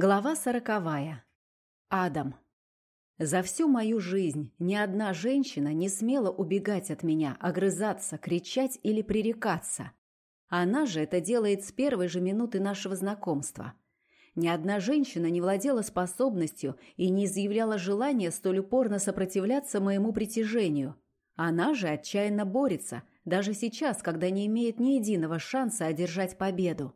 Глава сороковая. Адам. За всю мою жизнь ни одна женщина не смела убегать от меня, огрызаться, кричать или пререкаться. Она же это делает с первой же минуты нашего знакомства. Ни одна женщина не владела способностью и не изъявляла желания столь упорно сопротивляться моему притяжению. Она же отчаянно борется, даже сейчас, когда не имеет ни единого шанса одержать победу.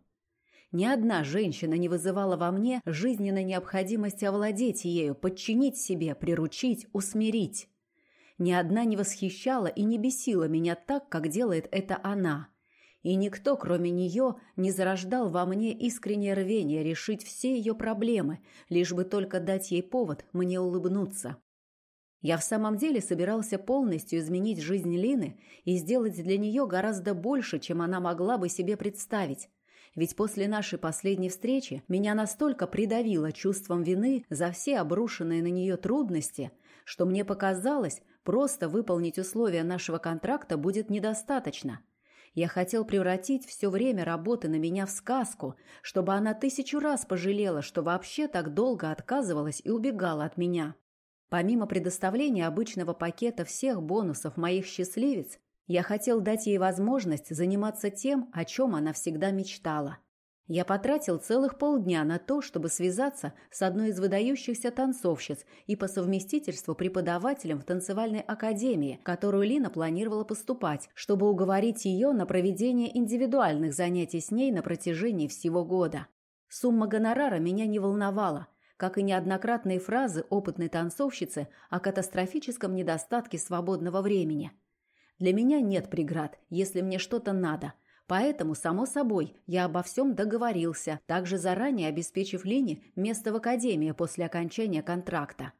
Ни одна женщина не вызывала во мне жизненной необходимости овладеть ею, подчинить себе, приручить, усмирить. Ни одна не восхищала и не бесила меня так, как делает это она. И никто, кроме нее, не зарождал во мне искреннее рвение решить все ее проблемы, лишь бы только дать ей повод мне улыбнуться. Я в самом деле собирался полностью изменить жизнь Лины и сделать для нее гораздо больше, чем она могла бы себе представить. Ведь после нашей последней встречи меня настолько придавило чувством вины за все обрушенные на нее трудности, что мне показалось, просто выполнить условия нашего контракта будет недостаточно. Я хотел превратить все время работы на меня в сказку, чтобы она тысячу раз пожалела, что вообще так долго отказывалась и убегала от меня. Помимо предоставления обычного пакета всех бонусов моих счастливец, я хотел дать ей возможность заниматься тем, о чем она всегда мечтала. Я потратил целых полдня на то, чтобы связаться с одной из выдающихся танцовщиц и по совместительству преподавателем в танцевальной академии, которую Лина планировала поступать, чтобы уговорить ее на проведение индивидуальных занятий с ней на протяжении всего года. Сумма гонорара меня не волновала, как и неоднократные фразы опытной танцовщицы о катастрофическом недостатке свободного времени – для меня нет преград, если мне что-то надо. Поэтому, само собой, я обо всем договорился, также заранее обеспечив Лине место в академии после окончания контракта.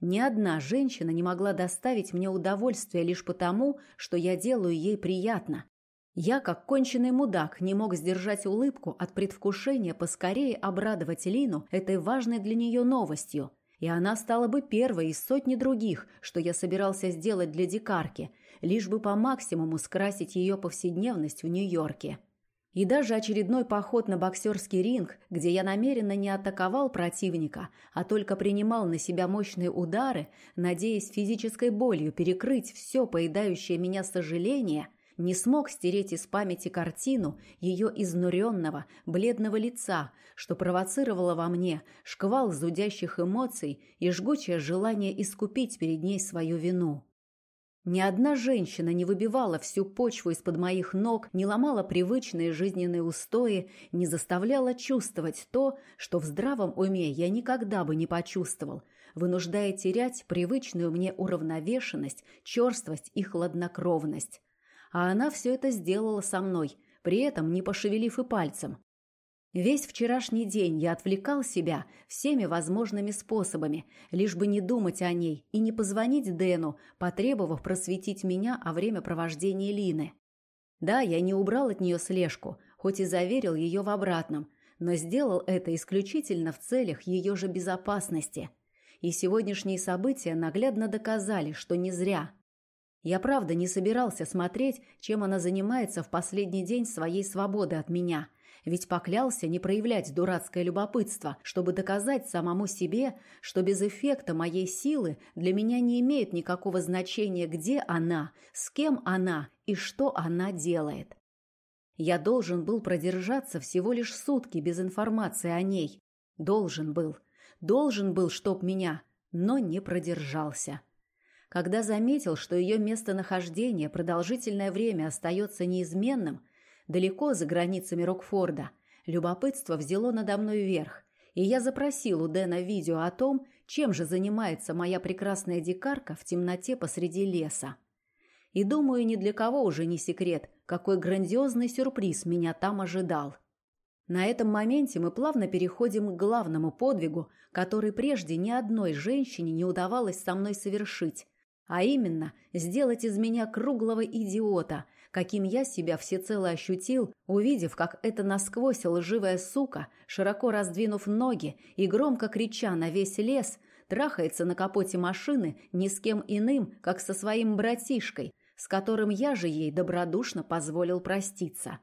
Ни одна женщина не могла доставить мне удовольствие лишь потому, что я делаю ей приятно. Я, как конченый мудак, не мог сдержать улыбку от предвкушения поскорее обрадовать Лину этой важной для нее новостью. И она стала бы первой из сотни других, что я собирался сделать для дикарки, лишь бы по максимуму скрасить ее повседневность в Нью-Йорке. И даже очередной поход на боксерский ринг, где я намеренно не атаковал противника, а только принимал на себя мощные удары, надеясь физической болью перекрыть все поедающее меня сожаление, не смог стереть из памяти картину ее изнуренного, бледного лица, что провоцировало во мне шквал зудящих эмоций и жгучее желание искупить перед ней свою вину. Ни одна женщина не выбивала всю почву из-под моих ног, не ломала привычные жизненные устои, не заставляла чувствовать то, что в здравом уме я никогда бы не почувствовал, вынуждая терять привычную мне уравновешенность, черствость и хладнокровность. А она все это сделала со мной, при этом не пошевелив и пальцем. Весь вчерашний день я отвлекал себя всеми возможными способами, лишь бы не думать о ней и не позвонить Дэну, потребовав просветить меня о времяпровождении Лины. Да, я не убрал от нее слежку, хоть и заверил ее в обратном, но сделал это исключительно в целях ее же безопасности. И сегодняшние события наглядно доказали, что не зря. Я правда не собирался смотреть, чем она занимается в последний день своей свободы от меня – ведь поклялся не проявлять дурацкое любопытство, чтобы доказать самому себе, что без эффекта моей силы для меня не имеет никакого значения, где она, с кем она и что она делает. Я должен был продержаться всего лишь сутки без информации о ней. Должен был. Должен был, чтоб меня, но не продержался. Когда заметил, что ее местонахождение продолжительное время остается неизменным, далеко за границами Рокфорда, любопытство взяло надо мной верх, и я запросил у Дэна видео о том, чем же занимается моя прекрасная дикарка в темноте посреди леса. И думаю, ни для кого уже не секрет, какой грандиозный сюрприз меня там ожидал. На этом моменте мы плавно переходим к главному подвигу, который прежде ни одной женщине не удавалось со мной совершить, а именно сделать из меня круглого идиота – каким я себя всецело ощутил, увидев, как эта насквозь лживая сука, широко раздвинув ноги и громко крича на весь лес, трахается на капоте машины ни с кем иным, как со своим братишкой, с которым я же ей добродушно позволил проститься.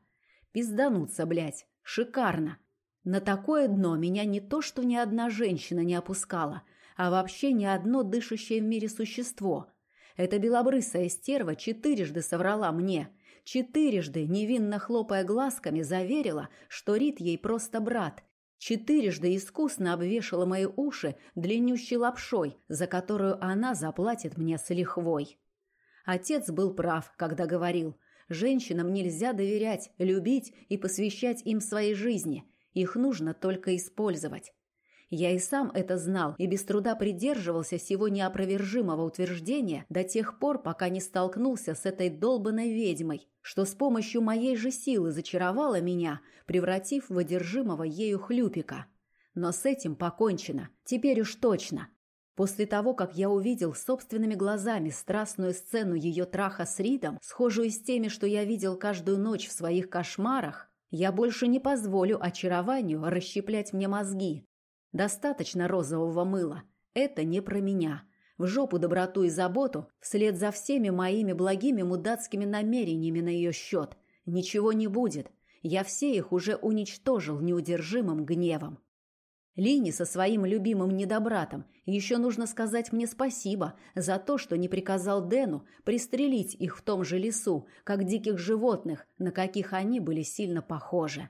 Пиздануться, блядь, шикарно. На такое дно меня не то, что ни одна женщина не опускала, а вообще ни одно дышащее в мире существо. Эта белобрысая стерва четырежды соврала мне, четырежды, невинно хлопая глазками, заверила, что Рит ей просто брат, четырежды искусно обвешала мои уши длиннющей лапшой, за которую она заплатит мне с лихвой. Отец был прав, когда говорил, женщинам нельзя доверять, любить и посвящать им своей жизни, их нужно только использовать. Я и сам это знал и без труда придерживался сего неопровержимого утверждения до тех пор, пока не столкнулся с этой долбанной ведьмой, что с помощью моей же силы зачаровала меня, превратив в одержимого ею хлюпика. Но с этим покончено, теперь уж точно. После того, как я увидел собственными глазами страстную сцену ее траха с Ридом, схожую с теми, что я видел каждую ночь в своих кошмарах, я больше не позволю очарованию расщеплять мне мозги, Достаточно розового мыла. Это не про меня. В жопу доброту и заботу, вслед за всеми моими благими мудацкими намерениями на ее счет. Ничего не будет. Я все их уже уничтожил неудержимым гневом. Лини со своим любимым недобратом еще нужно сказать мне спасибо за то, что не приказал Дэну пристрелить их в том же лесу, как диких животных, на каких они были сильно похожи.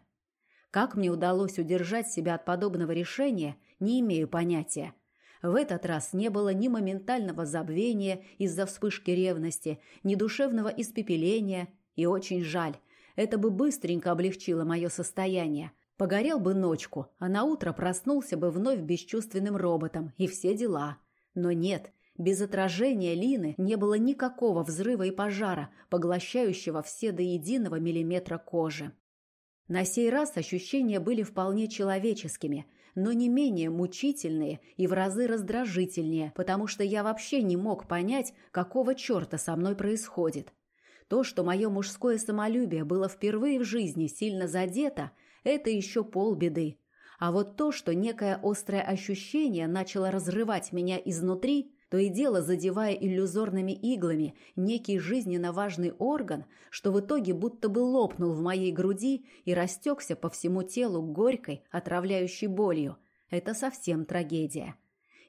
Как мне удалось удержать себя от подобного решения, не имею понятия. В этот раз не было ни моментального забвения из-за вспышки ревности, ни душевного испепеления, и очень жаль. Это бы быстренько облегчило мое состояние. Погорел бы ночку, а на утро проснулся бы вновь бесчувственным роботом, и все дела. Но нет, без отражения Лины не было никакого взрыва и пожара, поглощающего все до единого миллиметра кожи. На сей раз ощущения были вполне человеческими, но не менее мучительные и в разы раздражительнее, потому что я вообще не мог понять, какого черта со мной происходит. То, что мое мужское самолюбие было впервые в жизни сильно задето, это еще полбеды. А вот то, что некое острое ощущение начало разрывать меня изнутри, то и дело задевая иллюзорными иглами некий жизненно важный орган, что в итоге будто бы лопнул в моей груди и растекся по всему телу горькой, отравляющей болью. Это совсем трагедия.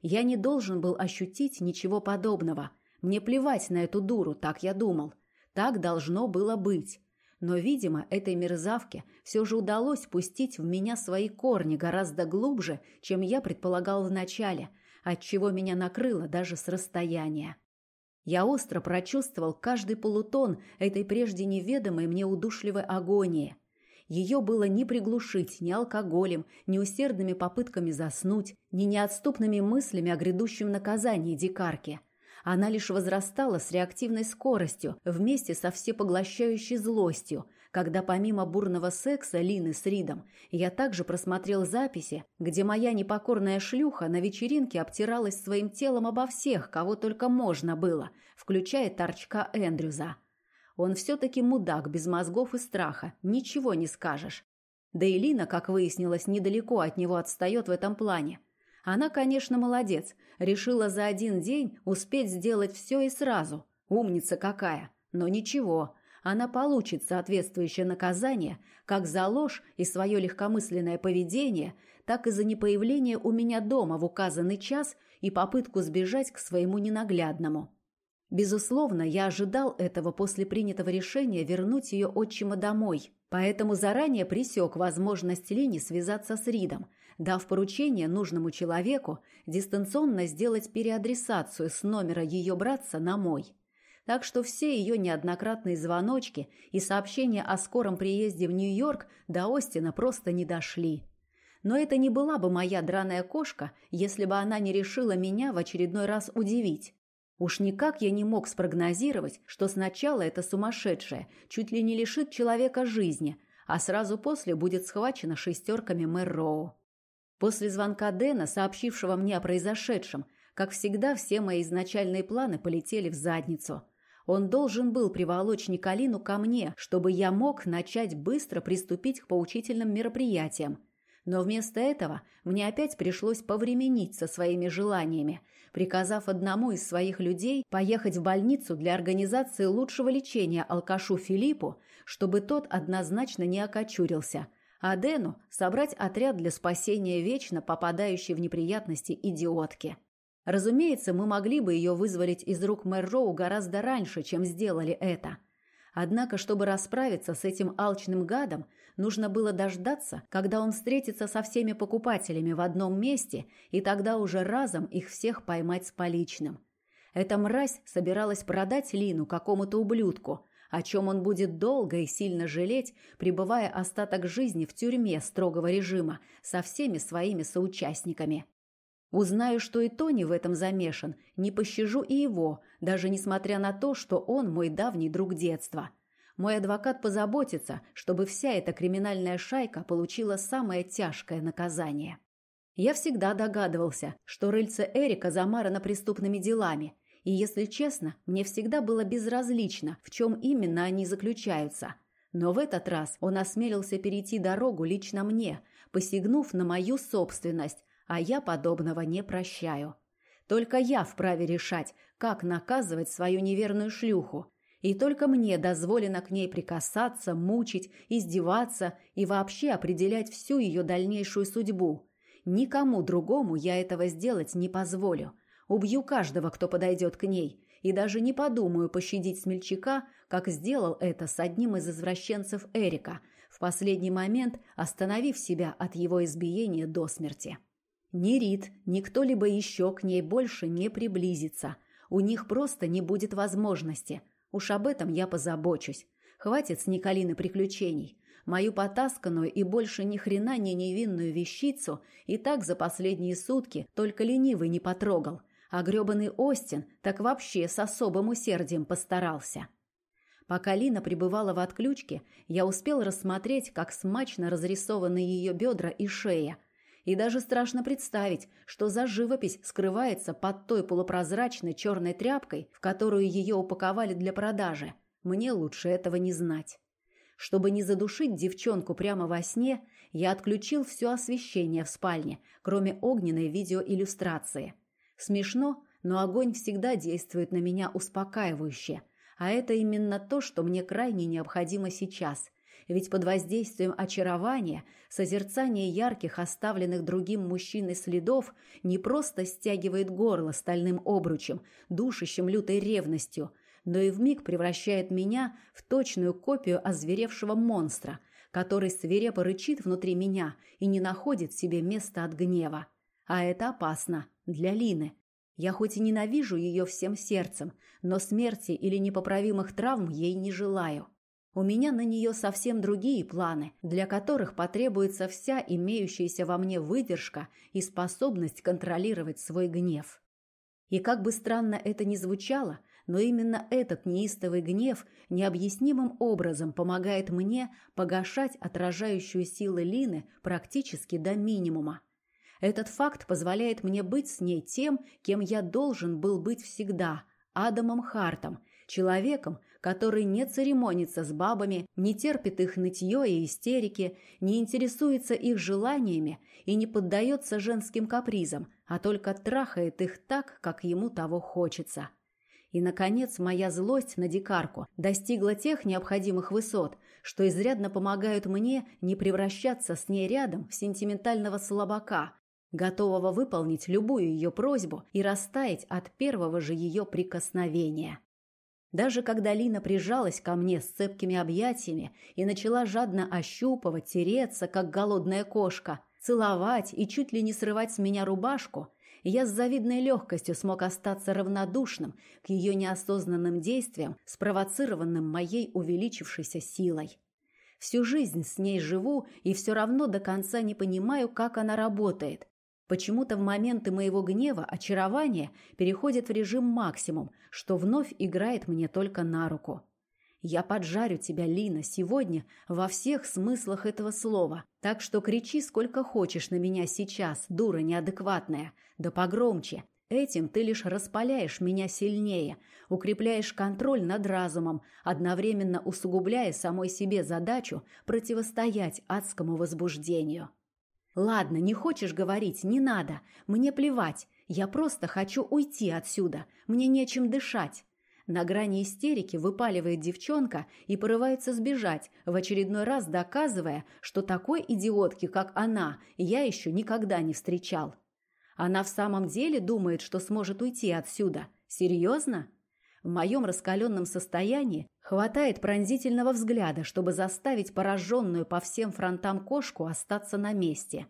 Я не должен был ощутить ничего подобного. Мне плевать на эту дуру, так я думал. Так должно было быть. Но, видимо, этой мерзавке все же удалось пустить в меня свои корни гораздо глубже, чем я предполагал вначале – отчего меня накрыло даже с расстояния. Я остро прочувствовал каждый полутон этой прежде неведомой мне удушливой агонии. Ее было не приглушить ни алкоголем, ни усердными попытками заснуть, ни неотступными мыслями о грядущем наказании дикарки. Она лишь возрастала с реактивной скоростью, вместе со всепоглощающей злостью, когда помимо бурного секса Лины с Ридом, я также просмотрел записи, где моя непокорная шлюха на вечеринке обтиралась своим телом обо всех, кого только можно было, включая торчка Эндрюза. Он все-таки мудак, без мозгов и страха, ничего не скажешь. Да и Лина, как выяснилось, недалеко от него отстает в этом плане. Она, конечно, молодец, решила за один день успеть сделать все и сразу. Умница какая. Но ничего, она получит соответствующее наказание как за ложь и свое легкомысленное поведение, так и за непоявление у меня дома в указанный час и попытку сбежать к своему ненаглядному. Безусловно, я ожидал этого после принятого решения вернуть ее отчима домой, поэтому заранее пресек возможность Лини связаться с Ридом, дав поручение нужному человеку дистанционно сделать переадресацию с номера ее братца на мой так что все ее неоднократные звоночки и сообщения о скором приезде в Нью-Йорк до Остина просто не дошли. Но это не была бы моя драная кошка, если бы она не решила меня в очередной раз удивить. Уж никак я не мог спрогнозировать, что сначала это сумасшедшая чуть ли не лишит человека жизни, а сразу после будет схвачена шестерками мэр Роу. После звонка Дэна, сообщившего мне о произошедшем, как всегда, все мои изначальные планы полетели в задницу – он должен был приволочь Николину ко мне, чтобы я мог начать быстро приступить к поучительным мероприятиям. Но вместо этого мне опять пришлось повременить со своими желаниями, приказав одному из своих людей поехать в больницу для организации лучшего лечения алкашу Филиппу, чтобы тот однозначно не окочурился, а Дэну собрать отряд для спасения вечно попадающей в неприятности идиотки. Разумеется, мы могли бы ее вызволить из рук мэр Роу гораздо раньше, чем сделали это. Однако, чтобы расправиться с этим алчным гадом, нужно было дождаться, когда он встретится со всеми покупателями в одном месте, и тогда уже разом их всех поймать с поличным. Эта мразь собиралась продать Лину какому-то ублюдку, о чем он будет долго и сильно жалеть, пребывая остаток жизни в тюрьме строгого режима со всеми своими соучастниками. Узнаю, что и Тони в этом замешан, не пощажу и его, даже несмотря на то, что он мой давний друг детства. Мой адвокат позаботится, чтобы вся эта криминальная шайка получила самое тяжкое наказание. Я всегда догадывался, что рыльце Эрика замарано преступными делами – и, если честно, мне всегда было безразлично, в чем именно они заключаются. Но в этот раз он осмелился перейти дорогу лично мне, посягнув на мою собственность, а я подобного не прощаю. Только я вправе решать, как наказывать свою неверную шлюху. И только мне дозволено к ней прикасаться, мучить, издеваться и вообще определять всю ее дальнейшую судьбу. Никому другому я этого сделать не позволю. Убью каждого, кто подойдет к ней, и даже не подумаю пощадить смельчака, как сделал это с одним из извращенцев Эрика, в последний момент остановив себя от его избиения до смерти. Ни Рид, ни кто-либо еще к ней больше не приблизится. У них просто не будет возможности. Уж об этом я позабочусь. Хватит с Николины приключений. Мою потасканную и больше ни хрена не невинную вещицу и так за последние сутки только ленивый не потрогал – а грёбаный Остин так вообще с особым усердием постарался. Пока Лина пребывала в отключке, я успел рассмотреть, как смачно разрисованы ее бедра и шея, и даже страшно представить, что за живопись скрывается под той полупрозрачной черной тряпкой, в которую ее упаковали для продажи. Мне лучше этого не знать. Чтобы не задушить девчонку прямо во сне, я отключил все освещение в спальне, кроме огненной видеоиллюстрации – Смешно, но огонь всегда действует на меня успокаивающе, а это именно то, что мне крайне необходимо сейчас. Ведь под воздействием очарования созерцание ярких, оставленных другим мужчиной следов не просто стягивает горло стальным обручем, душащим лютой ревностью, но и вмиг превращает меня в точную копию озверевшего монстра, который свирепо рычит внутри меня и не находит себе места от гнева. А это опасно для Лины. Я хоть и ненавижу ее всем сердцем, но смерти или непоправимых травм ей не желаю. У меня на нее совсем другие планы, для которых потребуется вся имеющаяся во мне выдержка и способность контролировать свой гнев. И как бы странно это ни звучало, но именно этот неистовый гнев необъяснимым образом помогает мне погашать отражающую силы Лины практически до минимума. Этот факт позволяет мне быть с ней тем, кем я должен был быть всегда – Адамом Хартом, человеком, который не церемонится с бабами, не терпит их нытье и истерики, не интересуется их желаниями и не поддается женским капризам, а только трахает их так, как ему того хочется. И, наконец, моя злость на дикарку достигла тех необходимых высот, что изрядно помогают мне не превращаться с ней рядом в сентиментального слабака, готового выполнить любую ее просьбу и растаять от первого же ее прикосновения. Даже когда Лина прижалась ко мне с цепкими объятиями и начала жадно ощупывать, тереться, как голодная кошка, целовать и чуть ли не срывать с меня рубашку, я с завидной легкостью смог остаться равнодушным к ее неосознанным действиям, спровоцированным моей увеличившейся силой. Всю жизнь с ней живу и все равно до конца не понимаю, как она работает, Почему-то в моменты моего гнева очарование переходит в режим максимум, что вновь играет мне только на руку. Я поджарю тебя, Лина, сегодня во всех смыслах этого слова. Так что кричи сколько хочешь на меня сейчас, дура неадекватная, да погромче. Этим ты лишь распаляешь меня сильнее, укрепляешь контроль над разумом, одновременно усугубляя самой себе задачу противостоять адскому возбуждению. «Ладно, не хочешь говорить, не надо. Мне плевать. Я просто хочу уйти отсюда. Мне нечем дышать. На грани истерики выпаливает девчонка и порывается сбежать, в очередной раз доказывая, что такой идиотки, как она, я еще никогда не встречал. Она в самом деле думает, что сможет уйти отсюда. Серьезно? В моем раскаленном состоянии хватает пронзительного взгляда, чтобы заставить пораженную по всем фронтам кошку остаться на месте.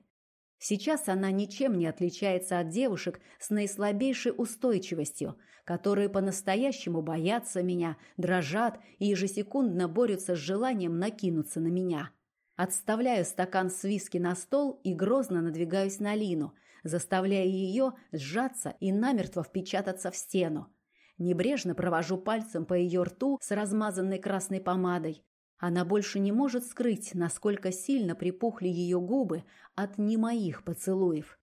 Сейчас она ничем не отличается от девушек с наислабейшей устойчивостью, которые по-настоящему боятся меня, дрожат и ежесекундно борются с желанием накинуться на меня. Отставляю стакан с виски на стол и грозно надвигаюсь на Лину, заставляя ее сжаться и намертво впечататься в стену. Небрежно провожу пальцем по ее рту с размазанной красной помадой, она больше не может скрыть, насколько сильно припухли ее губы от не моих поцелуев.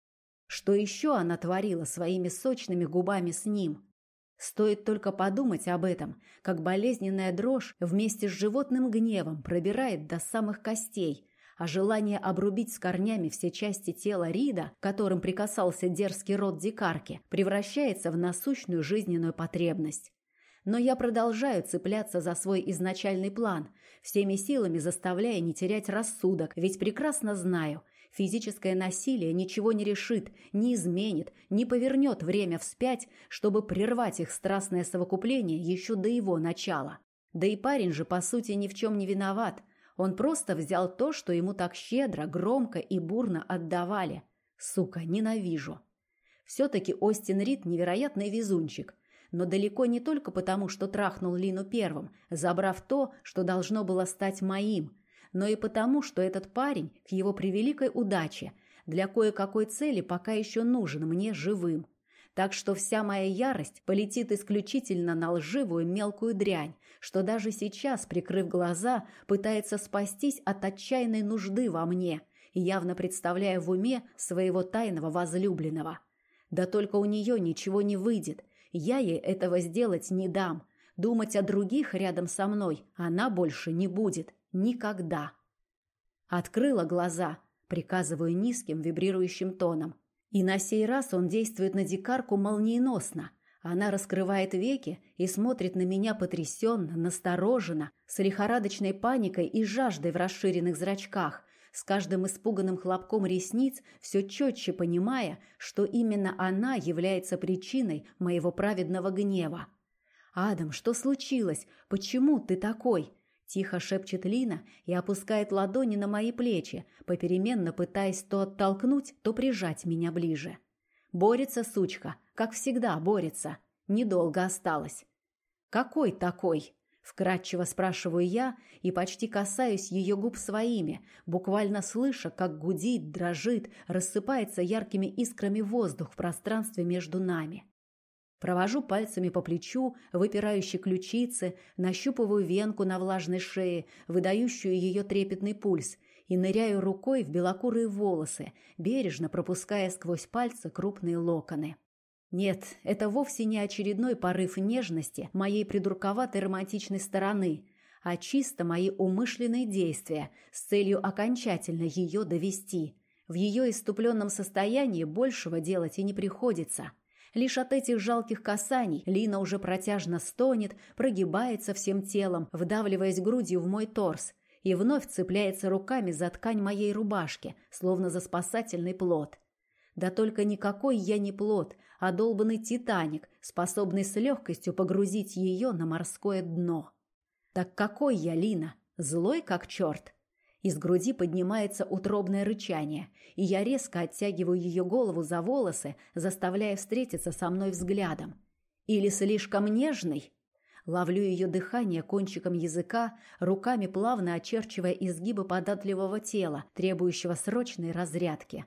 Что еще она творила своими сочными губами с ним? Стоит только подумать об этом, как болезненная дрожь вместе с животным гневом пробирает до самых костей, а желание обрубить с корнями все части тела Рида, которым прикасался дерзкий рот дикарки, превращается в насущную жизненную потребность. Но я продолжаю цепляться за свой изначальный план, всеми силами заставляя не терять рассудок, ведь прекрасно знаю, физическое насилие ничего не решит, не изменит, не повернет время вспять, чтобы прервать их страстное совокупление еще до его начала. Да и парень же, по сути, ни в чем не виноват. Он просто взял то, что ему так щедро, громко и бурно отдавали. Сука, ненавижу. Все-таки Остин Рид невероятный везунчик но далеко не только потому, что трахнул Лину первым, забрав то, что должно было стать моим, но и потому, что этот парень, к его превеликой удаче, для кое-какой цели пока еще нужен мне живым. Так что вся моя ярость полетит исключительно на лживую мелкую дрянь, что даже сейчас, прикрыв глаза, пытается спастись от отчаянной нужды во мне, явно представляя в уме своего тайного возлюбленного. Да только у нее ничего не выйдет, я ей этого сделать не дам. Думать о других рядом со мной она больше не будет. Никогда. Открыла глаза, приказываю низким вибрирующим тоном. И на сей раз он действует на дикарку молниеносно. Она раскрывает веки и смотрит на меня потрясенно, настороженно, с лихорадочной паникой и жаждой в расширенных зрачках, с каждым испуганным хлопком ресниц все четче понимая, что именно она является причиной моего праведного гнева. «Адам, что случилось? Почему ты такой?» Тихо шепчет Лина и опускает ладони на мои плечи, попеременно пытаясь то оттолкнуть, то прижать меня ближе. Борется сучка, как всегда борется. Недолго осталось. «Какой такой?» Вкратчиво спрашиваю я и почти касаюсь ее губ своими, буквально слыша, как гудит, дрожит, рассыпается яркими искрами воздух в пространстве между нами. Провожу пальцами по плечу, выпирающей ключицы, нащупываю венку на влажной шее, выдающую ее трепетный пульс, и ныряю рукой в белокурые волосы, бережно пропуская сквозь пальцы крупные локоны. Нет, это вовсе не очередной порыв нежности моей придурковатой романтичной стороны, а чисто мои умышленные действия с целью окончательно ее довести. В ее иступленном состоянии большего делать и не приходится. Лишь от этих жалких касаний Лина уже протяжно стонет, прогибается всем телом, вдавливаясь грудью в мой торс, и вновь цепляется руками за ткань моей рубашки, словно за спасательный плод. Да только никакой я не плод, а долбанный Титаник, способный с легкостью погрузить ее на морское дно. Так какой я, Лина? Злой как черт? Из груди поднимается утробное рычание, и я резко оттягиваю ее голову за волосы, заставляя встретиться со мной взглядом. Или слишком нежный? Ловлю ее дыхание кончиком языка, руками плавно очерчивая изгибы податливого тела, требующего срочной разрядки.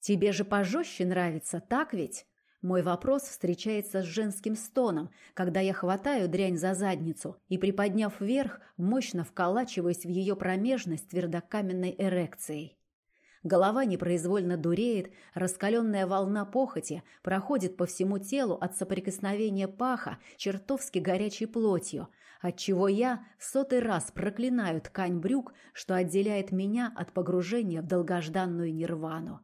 «Тебе же пожестче нравится, так ведь?» Мой вопрос встречается с женским стоном, когда я хватаю дрянь за задницу и, приподняв вверх, мощно вколачиваюсь в ее промежность твердокаменной эрекцией. Голова непроизвольно дуреет, раскаленная волна похоти проходит по всему телу от соприкосновения паха чертовски горячей плотью, отчего я в сотый раз проклинаю ткань брюк, что отделяет меня от погружения в долгожданную нирвану.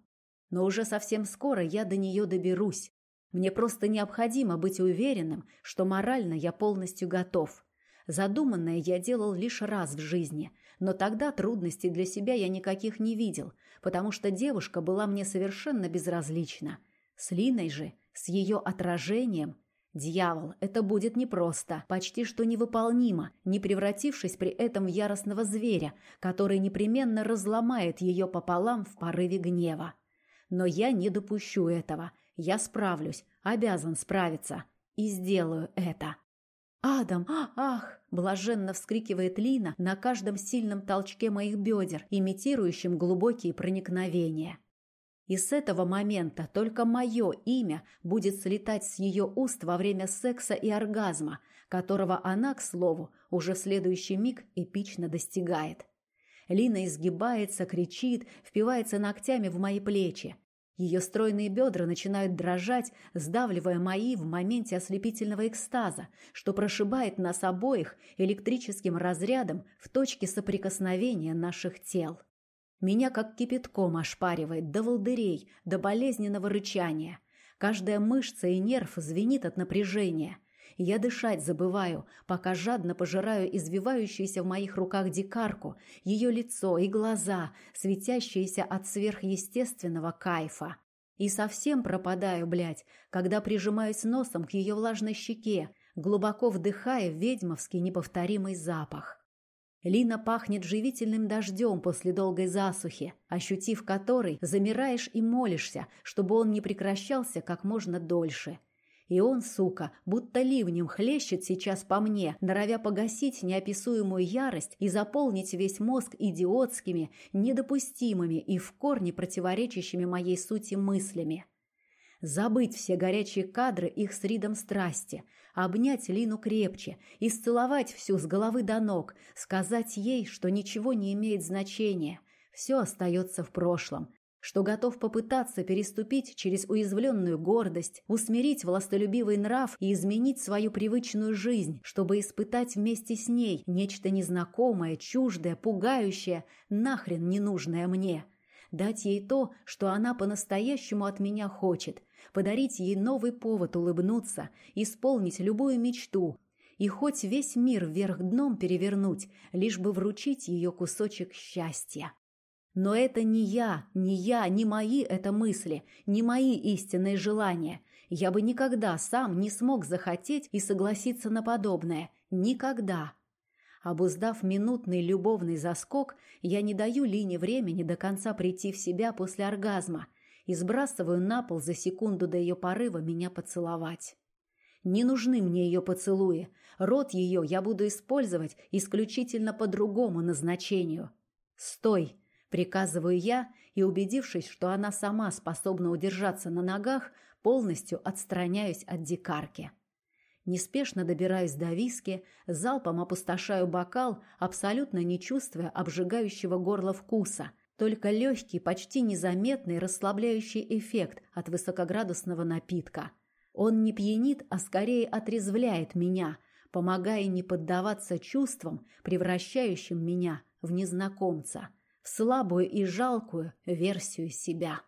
Но уже совсем скоро я до нее доберусь. Мне просто необходимо быть уверенным, что морально я полностью готов. Задуманное я делал лишь раз в жизни, но тогда трудностей для себя я никаких не видел, потому что девушка была мне совершенно безразлична. С Линой же, с ее отражением, Дьявол, это будет непросто, почти что невыполнимо, не превратившись при этом в яростного зверя, который непременно разломает ее пополам в порыве гнева. Но я не допущу этого. Я справлюсь, обязан справиться. И сделаю это. «Адам! Ах!» – блаженно вскрикивает Лина на каждом сильном толчке моих бедер, имитирующем глубокие проникновения. И с этого момента только мое имя будет слетать с ее уст во время секса и оргазма, которого она, к слову, уже в следующий миг эпично достигает. Лина изгибается, кричит, впивается ногтями в мои плечи. Ее стройные бедра начинают дрожать, сдавливая мои в моменте ослепительного экстаза, что прошибает нас обоих электрическим разрядом в точке соприкосновения наших тел. Меня как кипятком ошпаривает до волдырей, до болезненного рычания. Каждая мышца и нерв звенит от напряжения. Я дышать забываю, пока жадно пожираю извивающуюся в моих руках дикарку, ее лицо и глаза, светящиеся от сверхъестественного кайфа. И совсем пропадаю, блядь, когда прижимаюсь носом к ее влажной щеке, глубоко вдыхая ведьмовский неповторимый запах. Лина пахнет живительным дождем после долгой засухи, ощутив который, замираешь и молишься, чтобы он не прекращался как можно дольше. И он, сука, будто ливнем хлещет сейчас по мне, норовя погасить неописуемую ярость и заполнить весь мозг идиотскими, недопустимыми и в корне противоречащими моей сути мыслями. Забыть все горячие кадры их с Ридом страсти, обнять Лину крепче, исцеловать всю с головы до ног, сказать ей, что ничего не имеет значения, все остается в прошлом, что готов попытаться переступить через уязвленную гордость, усмирить властолюбивый нрав и изменить свою привычную жизнь, чтобы испытать вместе с ней нечто незнакомое, чуждое, пугающее, нахрен ненужное мне. Дать ей то, что она по-настоящему от меня хочет – подарить ей новый повод улыбнуться, исполнить любую мечту и хоть весь мир вверх дном перевернуть, лишь бы вручить ее кусочек счастья. Но это не я, не я, не мои это мысли, не мои истинные желания. Я бы никогда сам не смог захотеть и согласиться на подобное. Никогда. Обуздав минутный любовный заскок, я не даю Лине времени до конца прийти в себя после оргазма – и сбрасываю на пол за секунду до ее порыва меня поцеловать. Не нужны мне ее поцелуи. Рот ее я буду использовать исключительно по другому назначению. «Стой!» – приказываю я, и, убедившись, что она сама способна удержаться на ногах, полностью отстраняюсь от дикарки. Неспешно добираюсь до виски, залпом опустошаю бокал, абсолютно не чувствуя обжигающего горло вкуса – только легкий, почти незаметный расслабляющий эффект от высокоградусного напитка. Он не пьянит, а скорее отрезвляет меня, помогая не поддаваться чувствам, превращающим меня в незнакомца, в слабую и жалкую версию себя.